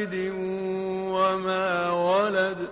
والد وما ولد.